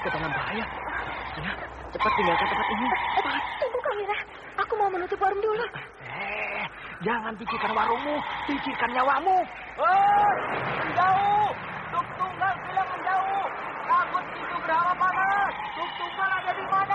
Kita dalam bahaya. Ya, cepat tinggalkan tempat ini. Eh, tunggu Kamila. Aku mau menutup warung dulu. Eh, jangan pikirkan warungmu, pikirkan nyawamu. Oh, menjauh. Tuk tunggal bilang menjauh. Takut itu berapa panas. Tuk tunggal ada di mana,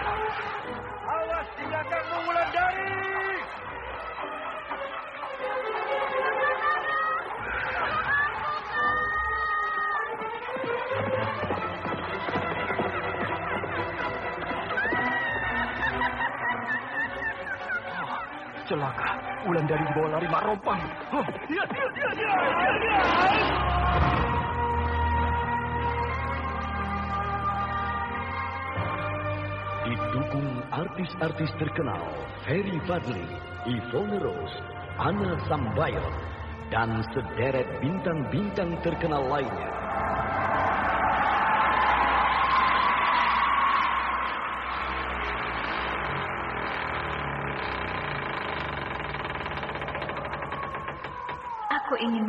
Celaka, Wulandari dibawa lari Mak Rompang. Iya, iya, iya. Didukung artis-artis terkenal Ferry Fadli, Ivone Rose, Anna Sambayon, dan sederet bintang-bintang terkenal lainnya.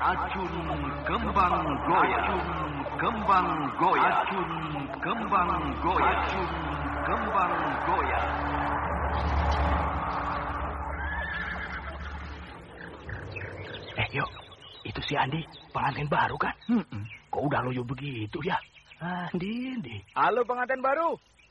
Racun Kembang Goya Racun Kembang Goya Racun Kembang Goya Racun Kembang Goya Eh, yuk. Itu si Andi, pengantin baru kan? Kok udah loyo begitu ya? Andi, Andi. Halo pengantin baru.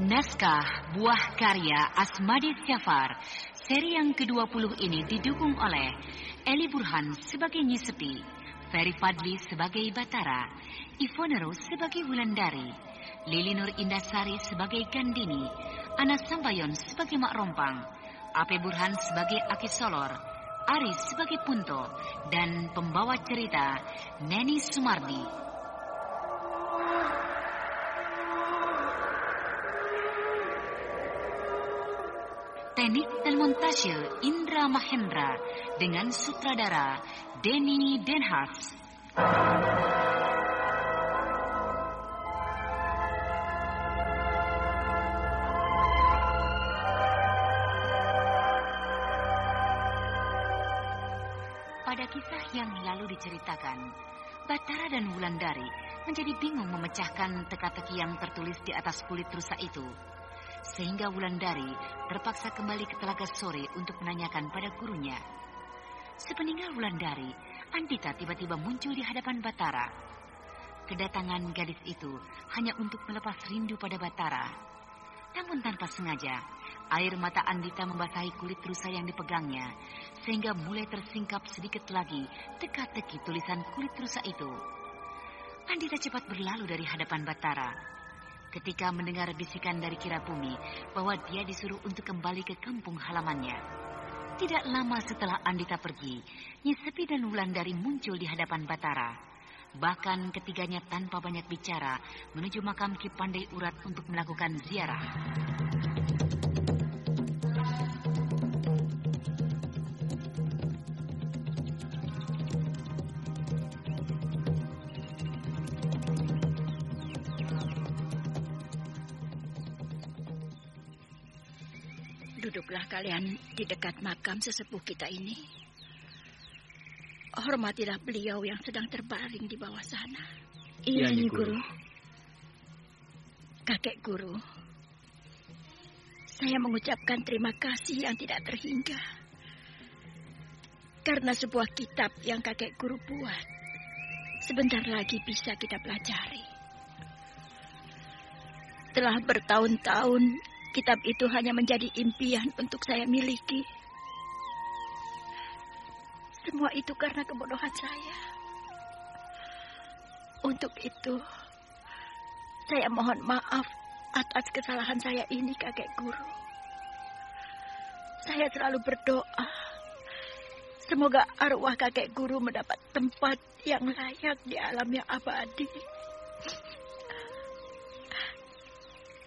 Naskah Buah Karya Asmadi Syafar Seri yang ke-20 ini didukung oleh Eli Burhan sebagai Nyisepi, Ferry Fadli sebagai Batara, Ivonero sebagai Wulandari, Lili Nur Indasari sebagai Gandini, Ana Sambayon sebagai Mak Rompang, Ape Burhan sebagai Aki Solor, Aris sebagai Punto, dan pembawa cerita Neni Sumardi. Teknik dan montase Indra Mahendra dengan sutradara Denny Denhas. Pada kisah yang lalu diceritakan, Batara dan Wulandari menjadi bingung memecahkan teka-teki yang tertulis di atas kulit rusa itu sehingga Wulandari terpaksa kembali ke Telaga Sore untuk menanyakan pada gurunya. Sepeninggal Wulandari, Andita tiba-tiba muncul di hadapan Batara. Kedatangan gadis itu hanya untuk melepas rindu pada Batara. Namun tanpa sengaja, air mata Andita membasahi kulit rusa yang dipegangnya, sehingga mulai tersingkap sedikit lagi teka-teki tulisan kulit rusa itu. Andita cepat berlalu dari hadapan Batara ketika mendengar bisikan dari kira bumi bahwa dia disuruh untuk kembali ke kampung halamannya. Tidak lama setelah Andita pergi, Nyisepi dan Wulandari muncul di hadapan Batara. Bahkan ketiganya tanpa banyak bicara menuju makam Ki Pandai Urat untuk melakukan ziarah. Duduklah kalian di dekat makam sesepuh kita ini. Hormatilah beliau yang sedang terbaring di bawah sana. Iya, Nyi Guru. Kakek Guru, saya mengucapkan terima kasih yang tidak terhingga. Karena sebuah kitab yang kakek Guru buat, sebentar lagi bisa kita pelajari. Telah bertahun-tahun kitab itu hanya menjadi impian untuk saya miliki. Semua itu karena kebodohan saya. Untuk itu, saya mohon maaf atas kesalahan saya ini, kakek guru. Saya selalu berdoa. Semoga arwah kakek guru mendapat tempat yang layak di alam yang abadi.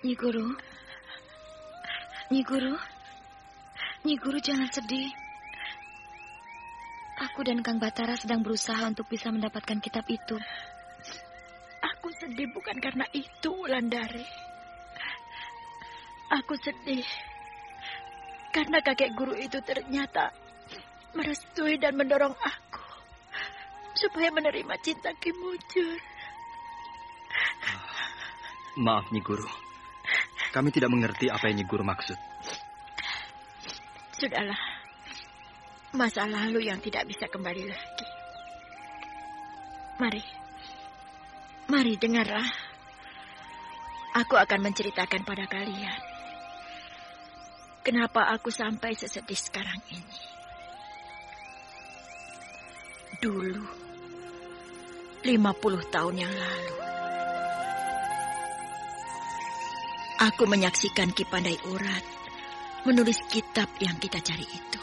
Nyi Guru, Nyi Guru, Nyi Guru jangan sedih. Aku dan Kang Batara sedang berusaha untuk bisa mendapatkan kitab itu. Aku sedih bukan karena itu, Wulandari. Aku sedih karena kakek guru itu ternyata merestui dan mendorong aku supaya menerima cinta Kimujur. Maaf, Nyi Guru. Kami tidak mengerti apa yang Guru maksud. Sudahlah. Masa lalu yang tidak bisa kembali lagi. Mari. Mari dengarlah. Aku akan menceritakan pada kalian. Kenapa aku sampai sesedih sekarang ini. Dulu. 50 tahun yang lalu. Aku menyaksikan Ki Pandai Urat menulis kitab yang kita cari itu.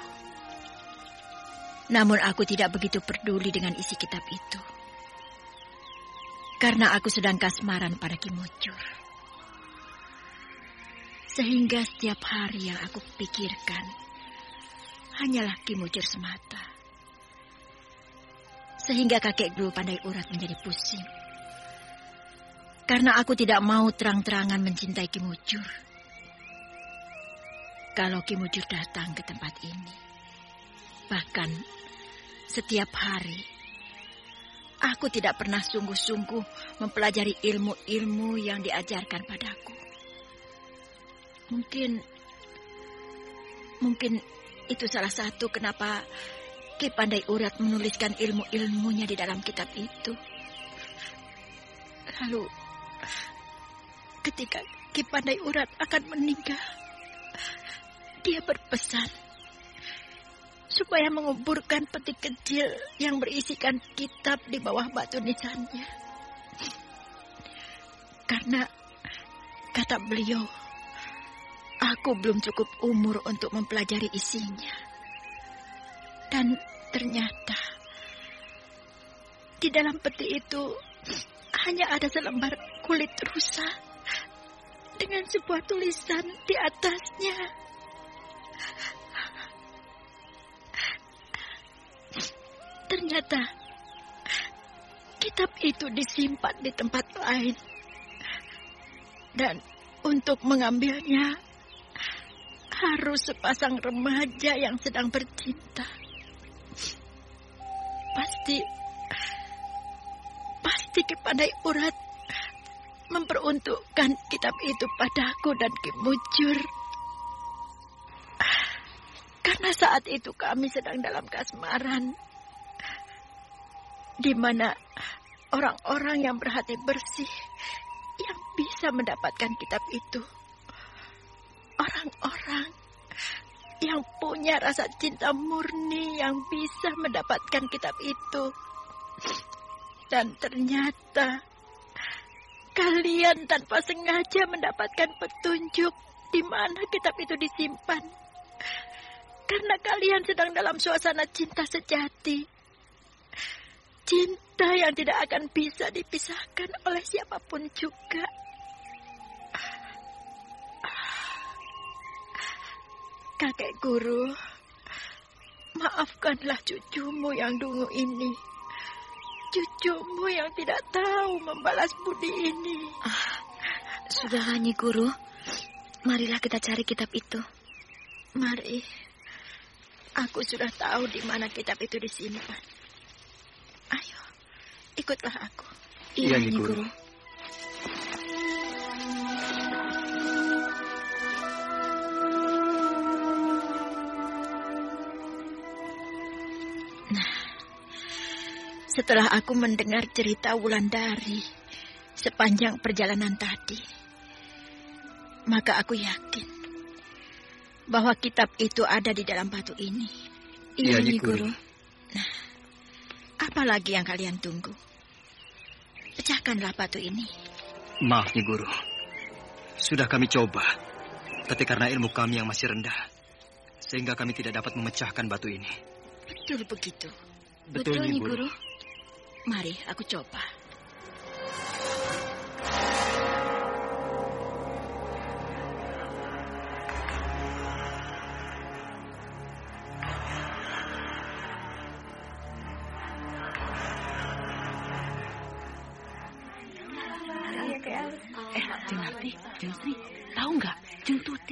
Namun aku tidak begitu peduli dengan isi kitab itu. Karena aku sedang kasmaran pada Ki Mucur. Sehingga setiap hari yang aku pikirkan hanyalah Ki Mucur semata. Sehingga kakek guru Pandai Urat menjadi pusing. Karena aku tidak mau terang-terangan mencintai Kimujur. Kalau Kimujur datang ke tempat ini, bahkan setiap hari, aku tidak pernah sungguh-sungguh mempelajari ilmu-ilmu yang diajarkan padaku. Mungkin, mungkin itu salah satu kenapa Ki Pandai Urat menuliskan ilmu-ilmunya di dalam kitab itu. Lalu Ketika Ki Pandai Urat akan meninggal, dia berpesan supaya menguburkan peti kecil yang berisikan kitab di bawah batu nisannya. Karena kata beliau, aku belum cukup umur untuk mempelajari isinya. Dan ternyata di dalam peti itu hanya ada selembar kulit rusa dengan sebuah tulisan di atasnya. Ternyata kitab itu disimpan di tempat lain. Dan untuk mengambilnya harus sepasang remaja yang sedang bercinta. Pasti pasti kepandai urat memperuntukkan kitab itu padaku dan Ki Mujur. Karena saat itu kami sedang dalam kasmaran di mana orang-orang yang berhati bersih yang bisa mendapatkan kitab itu. Orang-orang yang punya rasa cinta murni yang bisa mendapatkan kitab itu. Dan ternyata kalian tanpa sengaja mendapatkan petunjuk di mana kitab itu disimpan. Karena kalian sedang dalam suasana cinta sejati Cinta yang tidak akan bisa dipisahkan oleh siapa pun juga. Kakek guru, maafkanlah cucumu yang dungu ini. Cucumu yang tidak tahu membalas budi ini. Ah, sudahlah Nyi Guru. Marilah kita cari kitab itu. Mari. Aku sudah tahu di mana kitab itu disimpan. Ikutlah aku. Iya, Nyi Guru. Nah, setelah aku mendengar cerita Wulandari sepanjang perjalanan tadi, maka aku yakin bahwa kitab itu ada di dalam batu ini. Iya, Nyi Guru. Nah, apa lagi yang kalian tunggu? Pecahkanlah batu ini. Maaf, Nyi Guru. Sudah kami coba. Tapi karena ilmu kami yang masih rendah, sehingga kami tidak dapat memecahkan batu ini. Betul begitu. Betul, Betul Nyi Guru. Mari aku coba.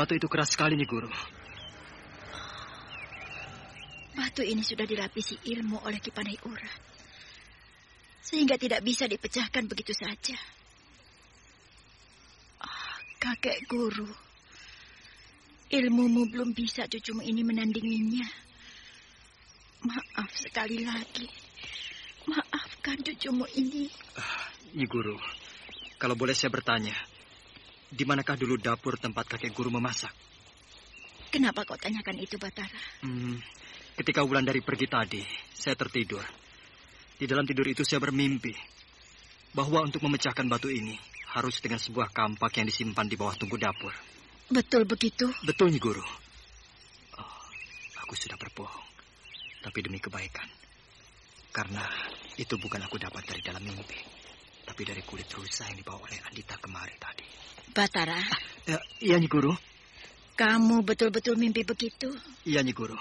Batu itu keras sekali nih, Guru. Batu ini sudah dilapisi ilmu oleh Kipanai Ura. Sehingga tidak bisa dipecahkan begitu saja. Oh, kakek guru. Ilmumu belum bisa cucumu ini menandinginya. Maaf sekali lagi. Maafkan cucumu ini. Uh, Nyi Guru, Kalau boleh saya bertanya, di manakah dulu dapur tempat kakek guru memasak? Kenapa kau tanyakan itu, Batara? Hmm, ketika Wulan dari pergi tadi, saya tertidur. Di dalam tidur itu saya bermimpi bahwa untuk memecahkan batu ini harus dengan sebuah kampak yang disimpan di bawah tunggu dapur. Betul begitu? Betul, Nyi Guru. Oh, aku sudah berbohong. Tapi demi kebaikan. Karena itu bukan aku dapat dari dalam mimpi. Tapi dari kulit rusa yang dibawa oleh Andita kemari tadi. Batara? Ah, ya, iya, Nyi Guru. Kamu betul-betul mimpi begitu? Iya, Nyi Guru.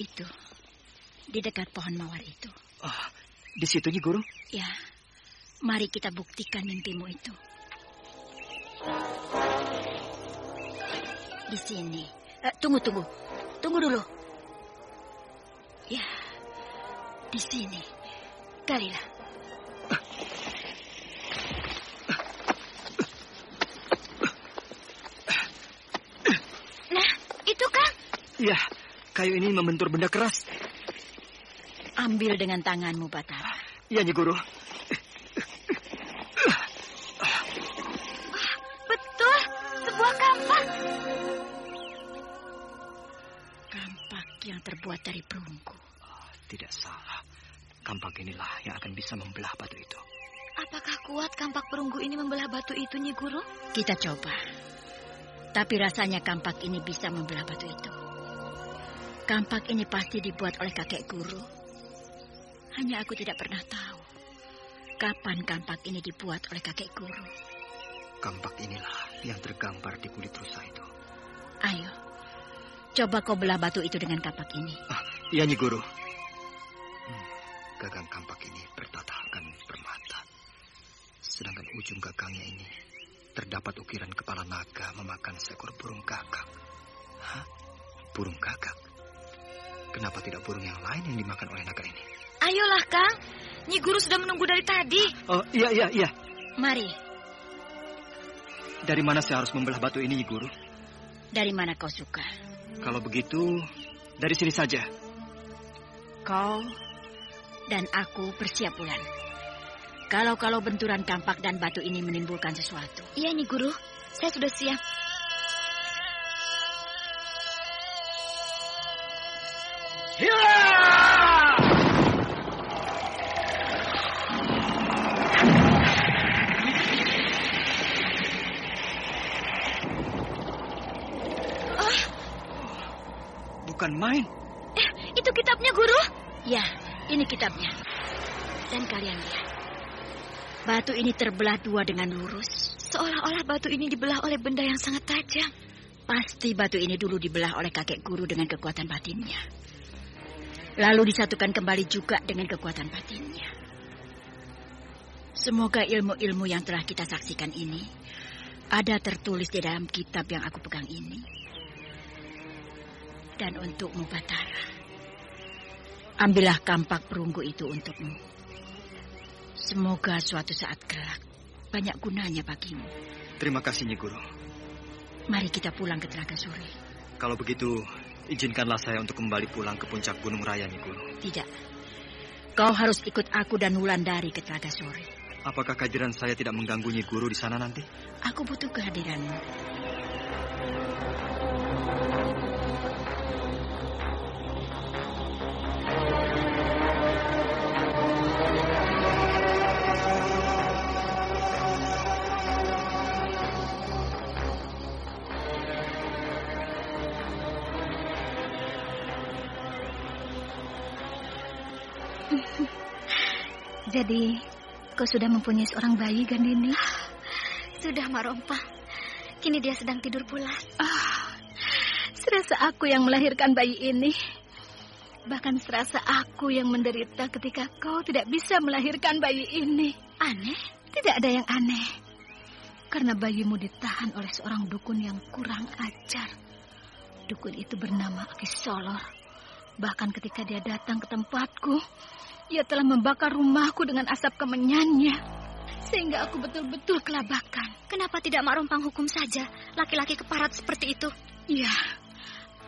Itu. Di dekat pohon mawar itu. Oh, di situ, Nyi Guru? Ya. Mari kita buktikan mimpimu itu. Di sini. Eh, tunggu, tunggu. Tunggu dulu. Ya. Di sini. Galilah. Nah, itu kan? Iya, kayu ini membentur benda keras. Ambil dengan tanganmu, Batara. Iya, Nyi Guru. Betul, sebuah kampak. Kampak yang terbuat dari perunggu. Oh, tidak salah. Kampak inilah yang akan bisa membelah batu itu. Apakah kuat kampak perunggu ini membelah batu itu, Nyi Guru? Kita coba. Tapi rasanya kampak ini bisa membelah batu itu. Kampak ini pasti dibuat oleh kakek guru. Hanya aku tidak pernah tahu kapan kampak ini dibuat oleh kakek guru. Kampak inilah yang tergambar di kulit rusa itu. Ayo, coba kau belah batu itu dengan kampak ini. Ah, iya, Nyi Guru. Hmm, gagang kampak ini bertatakan permata. Sedangkan ujung gagangnya ini terdapat ukiran kepala naga memakan seekor burung gagak. Hah? Burung gagak? Kenapa tidak burung yang lain yang dimakan oleh naga ini? Ayolah, Kang. Nyi Guru sudah menunggu dari tadi. Oh, iya, iya, iya. Mari, Dari mana saya harus membelah batu ini, Nyi Guru? dari mana kau suka? Kalau begitu, dari sini saja. Kau dan aku bersiap bulan. Kalau-kalau benturan kampak dan batu ini menimbulkan sesuatu. Iya, Nyi Guru. Saya sudah siap. Main. Eh, itu kitabnya, Guru. Ya, ini kitabnya. Dan kalian lihat. Batu ini terbelah dua dengan lurus. Seolah-olah batu ini dibelah oleh benda yang sangat tajam. Pasti batu ini dulu dibelah oleh kakek guru dengan kekuatan batinnya. Lalu disatukan kembali juga dengan kekuatan batinnya. Semoga ilmu-ilmu yang telah kita saksikan ini ada tertulis di dalam kitab yang aku pegang ini. Dan untukmu, Batara. Ambillah kampak perunggu itu untukmu. Semoga suatu saat kelak banyak gunanya bagimu. Terima kasih, Nyi Guru. Mari kita pulang ke Telaga Suri. Kalau begitu, izinkanlah saya untuk kembali pulang ke puncak Gunung Raya, Nyi Guru. Tidak. Kau harus ikut aku dan Wulandari ke Telaga Suri. Apakah kehadiran saya tidak mengganggu Nyi Guru di sana nanti? Aku butuh kehadiranmu. Jadi, kau sudah mempunyai seorang bayi, Gandini? Sudah, Marompa. Kini dia sedang tidur pulas. Ah, serasa aku yang melahirkan bayi ini. Bahkan serasa aku yang menderita ketika kau tidak bisa melahirkan bayi ini. aneh. Tidak ada yang aneh. Karena bayimu ditahan oleh seorang dukun yang kurang ajar. Dukun itu bernama Aki Solor. Bahkan ketika dia datang ke tempatku, ia telah membakar rumahku dengan asap kemenyannya. Sehingga aku betul-betul kelabakan. Kenapa tidak Mak Rompang hukum saja laki-laki keparat seperti itu? Ya,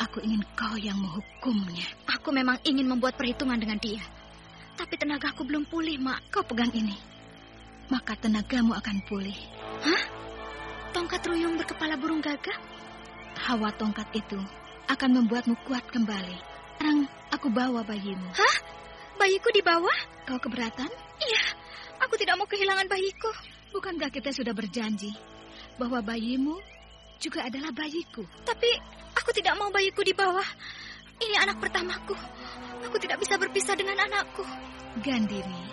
aku ingin kau yang menghukumnya. Aku memang ingin membuat perhitungan dengan dia. Tapi tenagaku belum pulih, Mak. Kau pegang ini. maka tenagamu akan pulih. Hah? Tongkat ruyung berkepala burung gagak? Hawa tongkat itu akan membuatmu kuat kembali. Sekarang aku bawa bayimu. Hah? Bayiku di bawah? Kau keberatan? Iya, aku tidak mau kehilangan bayiku. Bukankah kita sudah berjanji bahwa bayimu juga adalah bayiku? Tapi aku tidak mau bayiku di bawah. Ini anak pertamaku. Aku tidak bisa berpisah dengan anakku. Gandini,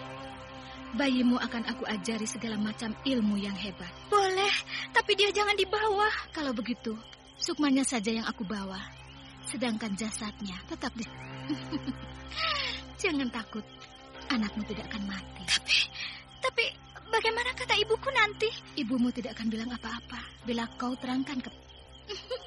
bayimu akan aku ajari segala macam ilmu yang hebat. Boleh, tapi dia jangan di bawah. Kalau begitu, sukmanya saja yang aku bawa. Sedangkan jasadnya tetap di... Jangan takut, anakmu tidak akan mati. Tapi, tapi bagaimana kata ibuku nanti? Ibumu tidak akan bilang apa-apa bila kau terangkan ke...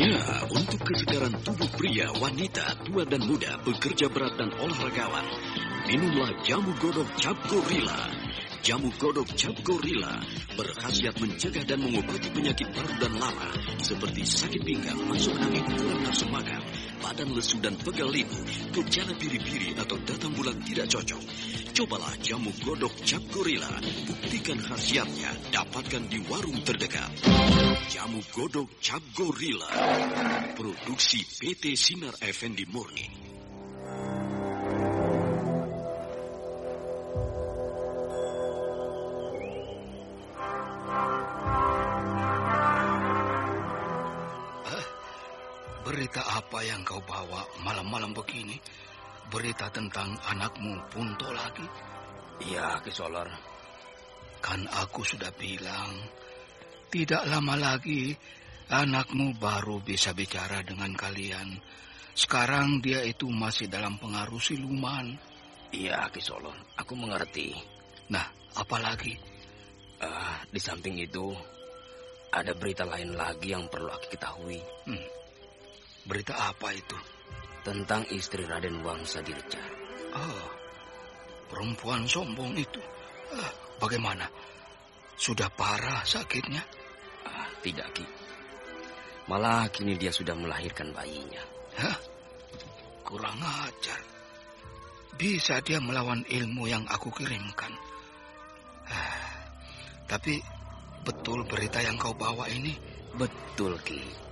Ya, untuk kesegaran tubuh pria, wanita, tua dan muda, bekerja berat dan olahragawan, minumlah jamu godok cap gorila. Jamu godok cap gorila berkhasiat mencegah dan mengobati penyakit paru dan lama seperti sakit pinggang, masuk angin, kurang nafsu makan, badan lesu dan pegal linu, gejala biri-biri atau datang bulan tidak cocok. Cobalah jamu godok cap gorila. Buktikan khasiatnya. Dapatkan di warung terdekat. Jamu godok cap gorila. Produksi PT Sinar Effendi Murni. Apa yang kau bawa malam-malam begini? Berita tentang anakmu Punto lagi? Iya, Kisolor. Kan aku sudah bilang, tidak lama lagi anakmu baru bisa bicara dengan kalian. Sekarang dia itu masih dalam pengaruh siluman. Iya, Kisolor. Aku mengerti. Nah, apalagi? Uh, di samping itu, ada berita lain lagi yang perlu aku ketahui. Hmm. Berita apa itu? Tentang istri Raden Wangsa Dirja. Oh, perempuan sombong itu. Ah, bagaimana? Sudah parah sakitnya? Ah, tidak, Ki. Malah kini dia sudah melahirkan bayinya. Hah? Kurang ajar. Bisa dia melawan ilmu yang aku kirimkan. Ah, tapi betul berita yang kau bawa ini? Betul, Ki.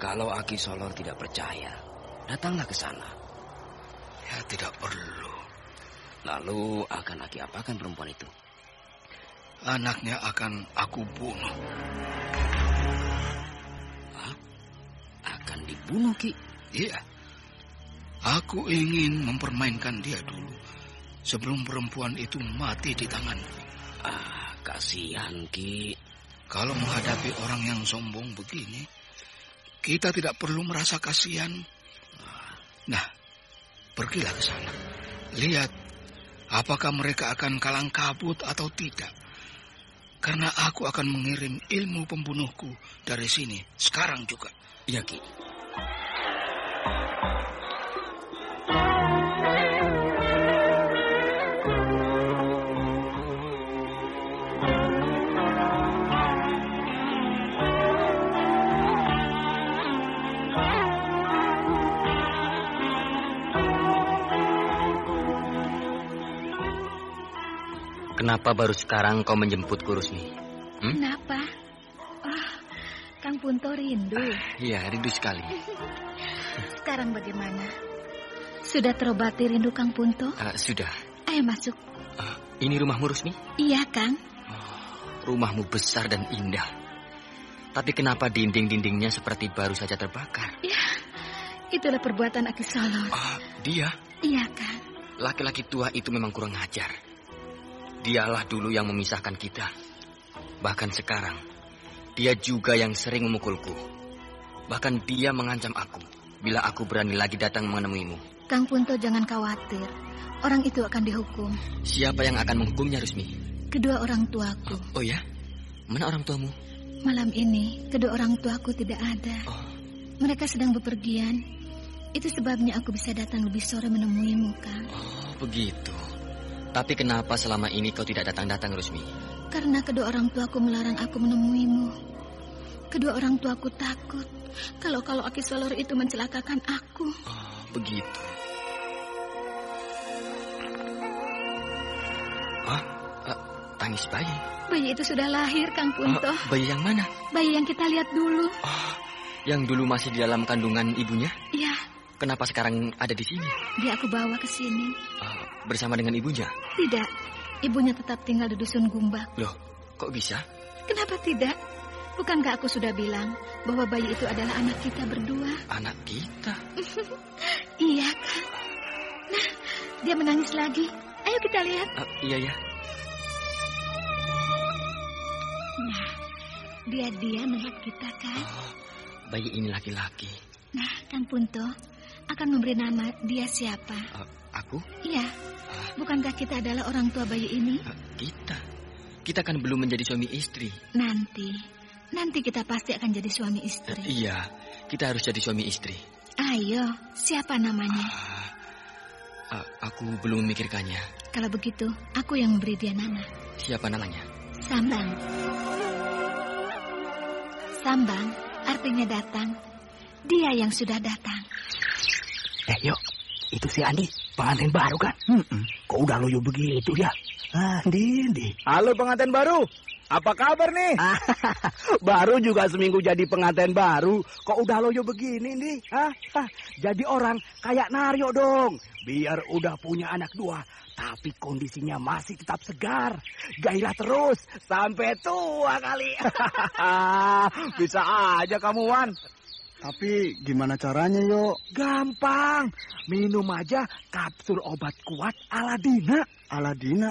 Kalau Aki Solor tidak percaya, datanglah ke sana. Ya, tidak perlu. Lalu akan Aki apakan perempuan itu? Anaknya akan aku bunuh. Hah? Akan dibunuh, Ki? Iya. Aku ingin mempermainkan dia dulu. Sebelum perempuan itu mati di tanganku. Ah, kasihan, Ki. Kalau menghadapi orang yang sombong begini, kita tidak perlu merasa kasihan. Nah, pergilah ke sana. Lihat, apakah mereka akan kalang kabut atau tidak. Karena aku akan mengirim ilmu pembunuhku dari sini, sekarang juga. Ki. Kenapa baru sekarang kau menjemput Kurusmi? Hmm? Kenapa? Oh, Kang Punto rindu. Iya, rindu sekali. Sekarang bagaimana? Sudah terobati rindu Kang Punto? Uh, sudah. Ayo masuk. Uh, ini rumahmu, Rusmi? Iya, Kang. Oh, rumahmu besar dan indah. Tapi kenapa dinding-dindingnya seperti baru saja terbakar? Ya, itulah perbuatan Aki Solor. Uh, dia? Iya, Kang. Laki-laki tua itu memang kurang ajar. Dialah dulu yang memisahkan kita. Bahkan sekarang, dia juga yang sering memukulku. Bahkan dia mengancam aku bila aku berani lagi datang menemuimu. Kang Punto jangan khawatir. Orang itu akan dihukum. Siapa yang akan menghukumnya, Rusmi? Kedua orang tuaku. Oh ya? Mana orang tuamu? Malam ini, kedua orang tuaku tidak ada. Oh. Mereka sedang bepergian. Itu sebabnya aku bisa datang lebih sore menemuimu, Kang. Oh, begitu. Tapi kenapa selama ini kau tidak datang-datang, Rusmi? Karena kedua orang tuaku melarang aku menemuimu. Kedua orang tuaku takut kalau-kalau Aki Solor itu mencelakakan aku. Oh, begitu. Ah, uh, tangis bayi. Bayi itu sudah lahir, Kang Punto. Uh, bayi yang mana? Bayi yang kita lihat dulu. Oh, yang dulu masih di dalam kandungan ibunya? Iya. Kenapa sekarang ada di sini? Dia aku bawa ke sini. Uh, bersama dengan ibunya? Tidak. Ibunya tetap tinggal di dusun Gumbak. Loh, kok bisa? Kenapa tidak? Bukankah aku sudah bilang bahwa bayi itu adalah anak kita berdua? Anak kita? iya, Kang. Nah, dia menangis lagi. Ayo kita lihat. Uh, iya, ya. Nah, dia dia melihat kita kan? Oh, bayi ini laki-laki. Nah, Kang Punto akan memberi nama dia siapa? Uh, aku? Iya. Bukankah kita adalah orang tua bayi ini? Uh, kita. Kita kan belum menjadi suami istri. Nanti, nanti kita pasti akan jadi suami istri. Uh, iya, kita harus jadi suami istri. Ayo, siapa namanya? Uh, uh, aku belum memikirkannya. Kalau begitu, aku yang memberi dia nama. Siapa namanya? Sambang. Sambang artinya datang. Dia yang sudah datang. Eh, yuk. Itu si Andi, pengantin baru kan? Hmm, -mm. Kok udah loyo begitu ya? Ah, Andi, Halo pengantin baru. Apa kabar nih? baru juga seminggu jadi pengantin baru. Kok udah loyo begini nih? Hah? Jadi orang kayak Naryo dong. Biar udah punya anak dua, tapi kondisinya masih tetap segar. Gairah terus sampai tua kali. Bisa aja kamu, Wan. Tapi gimana caranya, yuk? Gampang. Minum aja kapsul obat kuat Aladina. Aladina?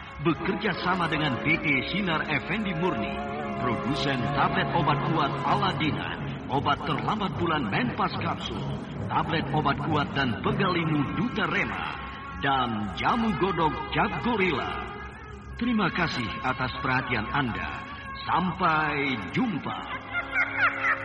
bekerja sama dengan PT Sinar Effendi Murni produsen tablet obat kuat Aladina obat terlambat bulan Menpas Kapsul tablet obat kuat dan pegalimu Duta Rema dan jamu godok Cap Gorilla Terima kasih atas perhatian Anda. Sampai jumpa.